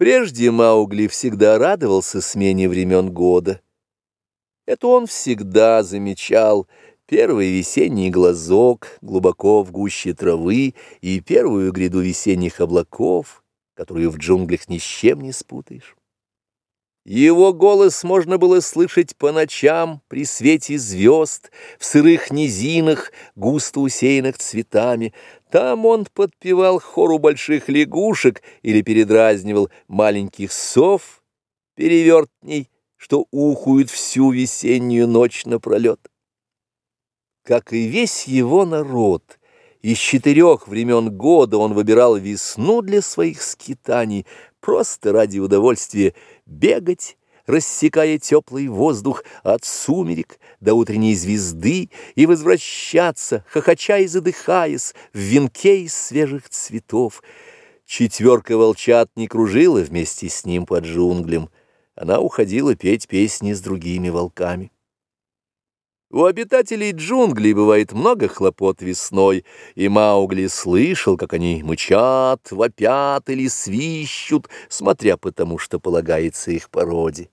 Прежде Маугли всегда радовался смене времен года. Это он всегда замечал первый весенний глазок глубоко в гуще травы и первую гряду весенних облаков, которую в джунглях ни с чем не спутаешь. Его голос можно было слышать по ночам при свете звезд, в сырых низинах, густо усеянных цветами. Там он подпевал хору больших лягушек или передразнивал маленьких сов, перевертней, что ухуют всю весеннюю ночь напролет. Как и весь его народ, из четырех времен года он выбирал весну для своих скитаний, просто ради удовольствия бегать, рассекая теплый воздух от сумерек до утренней звезды и возвращаться, хохоча и задыхаясь, в венке из свежих цветов. Четверка волчат не кружила вместе с ним под джунглем, она уходила петь песни с другими волками. У обитателей джунглей бывает много хлопот весной, и Маугли слышал, как они мычат, вопят или свищут, смотря по тому, что полагается их породе.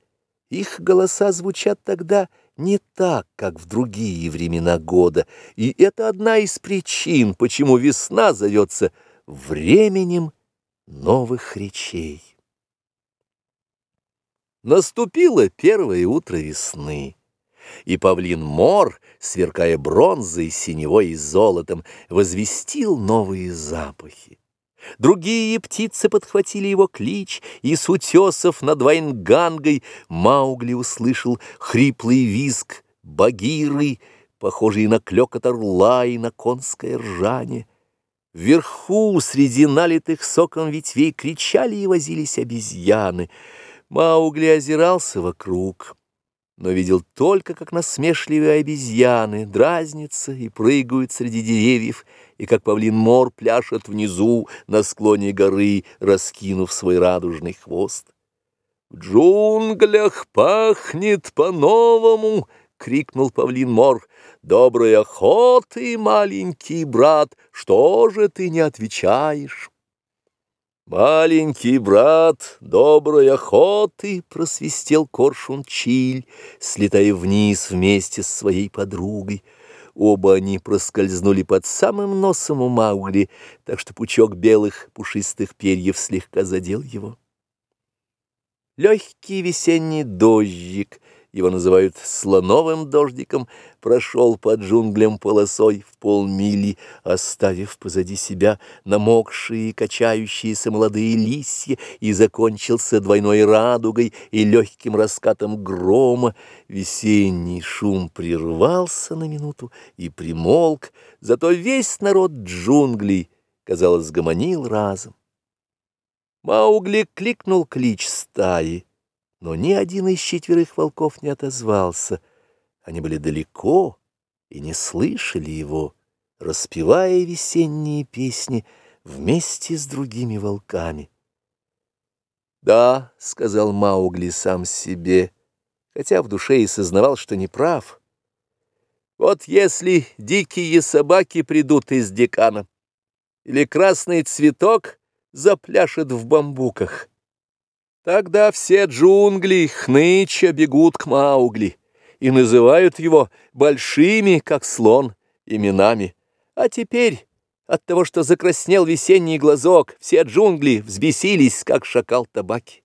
Их голоса звучат тогда не так, как в другие времена года, и это одна из причин, почему весна зовется временем новых речей. Наступило первое утро весны и павлин Мор, сверкая бронзой, синевой и золотом, возвестил новые запахи. Другие птицы подхватили его клич, и с утесов над Вайнгангой Маугли услышал хриплый визг багиры, похожий на клёкот орла и на конское ржание. Вверху, среди налитых соком ветвей, кричали и возились обезьяны. Маугли озирался вокруг но видел только, как насмешливые обезьяны дразнятся и прыгают среди деревьев, и как павлин мор пляшет внизу на склоне горы, раскинув свой радужный хвост. «В джунглях пахнет по-новому!» — крикнул павлин мор. «Доброй охоты, маленький брат, что же ты не отвечаешь?» «Маленький брат доброй охоты!» — просвистел коршун Чиль, слетая вниз вместе с своей подругой. Оба они проскользнули под самым носом у Маугли, так что пучок белых пушистых перьев слегка задел его. Легкий весенний дождик — его называют слоновым дождиком, прошел под джунглям полосой в полмили, оставив позади себя намокшие и качающиеся молодые листья, и закончился двойной радугой и легким раскатом грома. Весенний шум прервался на минуту и примолк, зато весь народ джунглей, казалось, гомонил разом. Маугли кликнул клич стаи но ни один из четверых волков не отозвался. Они были далеко и не слышали его, распевая весенние песни вместе с другими волками. «Да», — сказал Маугли сам себе, хотя в душе и сознавал, что не прав. «Вот если дикие собаки придут из декана, или красный цветок запляшет в бамбуках». Тогда все джунгли хныча бегут к Маугли и называют его большими, как слон, именами. А теперь от того, что закраснел весенний глазок, все джунгли взбесились, как шакал табаки.